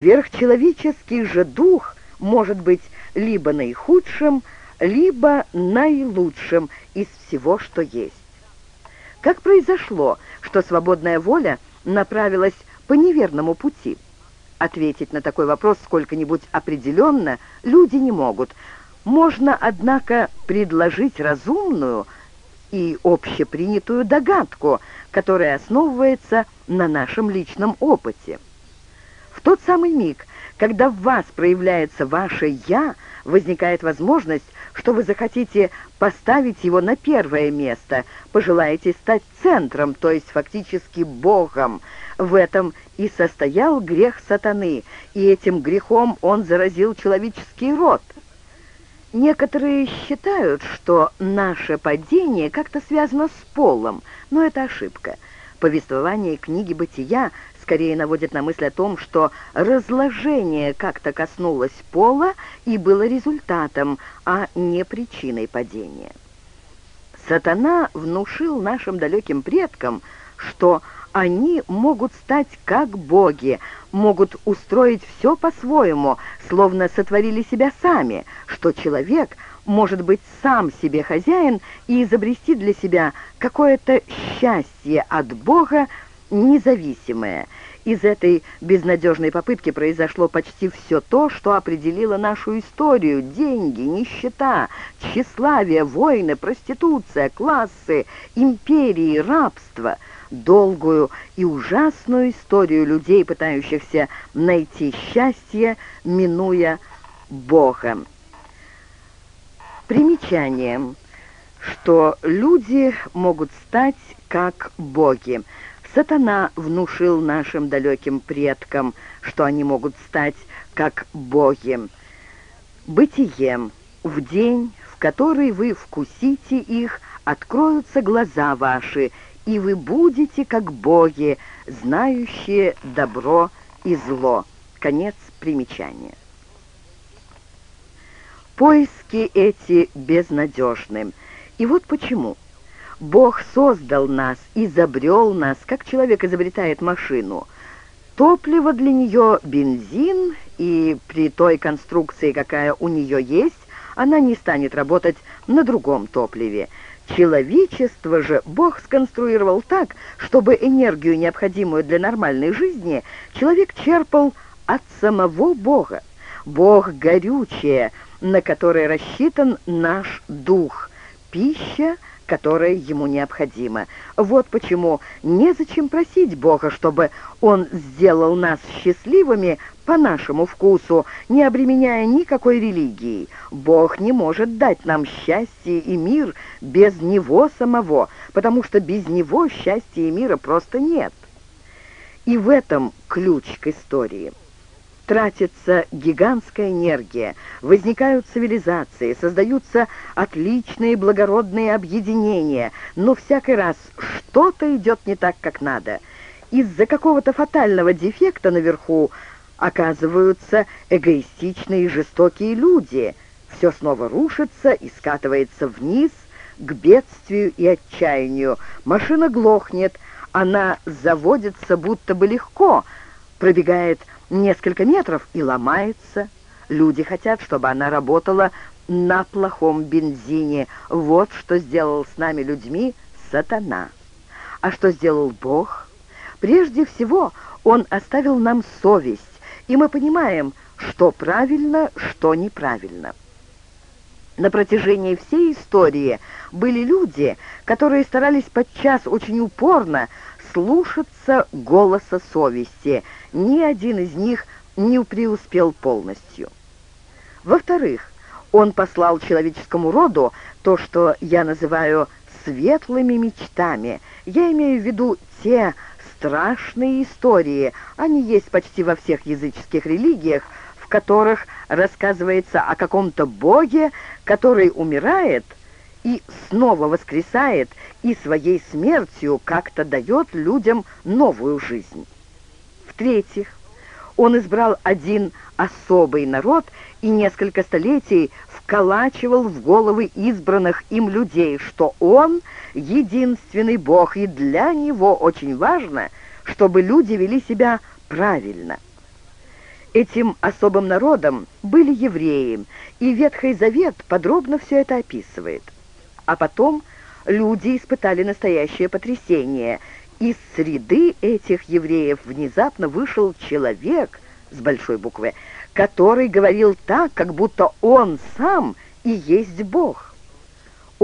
Сверхчеловеческий же дух может быть либо наихудшим, либо наилучшим из всего, что есть. Как произошло, что свободная воля направилась по неверному пути? Ответить на такой вопрос сколько-нибудь определенно люди не могут. Можно, однако, предложить разумную и общепринятую догадку, которая основывается на нашем личном опыте. В тот самый миг, когда в вас проявляется ваше «я», возникает возможность, что вы захотите поставить его на первое место, пожелаете стать центром, то есть фактически Богом. В этом и состоял грех сатаны, и этим грехом он заразил человеческий род. Некоторые считают, что наше падение как-то связано с полом, но это ошибка. Повествование книги «Бытия» скорее наводит на мысль о том, что разложение как-то коснулось пола и было результатом, а не причиной падения. Сатана внушил нашим далеким предкам, что они могут стать как боги, могут устроить все по-своему, словно сотворили себя сами, что человек может быть сам себе хозяин и изобрести для себя какое-то счастье от Бога, независимое. Из этой безнадежной попытки произошло почти все то, что определило нашу историю. Деньги, нищета, тщеславие, войны, проституция, классы, империи, рабство. Долгую и ужасную историю людей, пытающихся найти счастье, минуя Бога. Примечание, что люди могут стать как боги. Сатана внушил нашим далеким предкам, что они могут стать как боги. Бытие. В день, в который вы вкусите их, откроются глаза ваши, и вы будете как боги, знающие добро и зло. Конец примечания. Поиски эти безнадежны. И вот почему. Бог создал нас, изобрел нас, как человек изобретает машину. Топливо для нее бензин, и при той конструкции, какая у нее есть, она не станет работать на другом топливе. Человечество же Бог сконструировал так, чтобы энергию, необходимую для нормальной жизни, человек черпал от самого Бога. Бог горючее, на которое рассчитан наш дух, пища — которое ему необходимо. Вот почему незачем просить Бога, чтобы Он сделал нас счастливыми по нашему вкусу, не обременяя никакой религией. Бог не может дать нам счастье и мир без Него самого, потому что без Него счастья и мира просто нет. И в этом ключ к истории тратится гигантская энергия, возникают цивилизации, создаются отличные благородные объединения, но всякий раз что-то идет не так, как надо. Из-за какого-то фатального дефекта наверху оказываются эгоистичные и жестокие люди. Все снова рушится и скатывается вниз к бедствию и отчаянию. Машина глохнет, она заводится будто бы легко, пробегает несколько метров и ломается. Люди хотят, чтобы она работала на плохом бензине. Вот что сделал с нами людьми сатана. А что сделал Бог? Прежде всего, Он оставил нам совесть, и мы понимаем, что правильно, что неправильно. На протяжении всей истории были люди, которые старались подчас очень упорно слушаться голоса совести. Ни один из них не преуспел полностью. Во-вторых, он послал человеческому роду то, что я называю светлыми мечтами. Я имею в виду те страшные истории, они есть почти во всех языческих религиях, в которых рассказывается о каком-то боге, который умирает и снова воскресает, и своей смертью как-то дает людям новую жизнь. В-третьих, он избрал один особый народ и несколько столетий вколачивал в головы избранных им людей, что он единственный Бог, и для него очень важно, чтобы люди вели себя правильно. Этим особым народом были евреи, и Ветхий Завет подробно все это описывает. А потом люди испытали настоящее потрясение. Из среды этих евреев внезапно вышел человек с большой буквы, который говорил так, как будто он сам и есть Бог.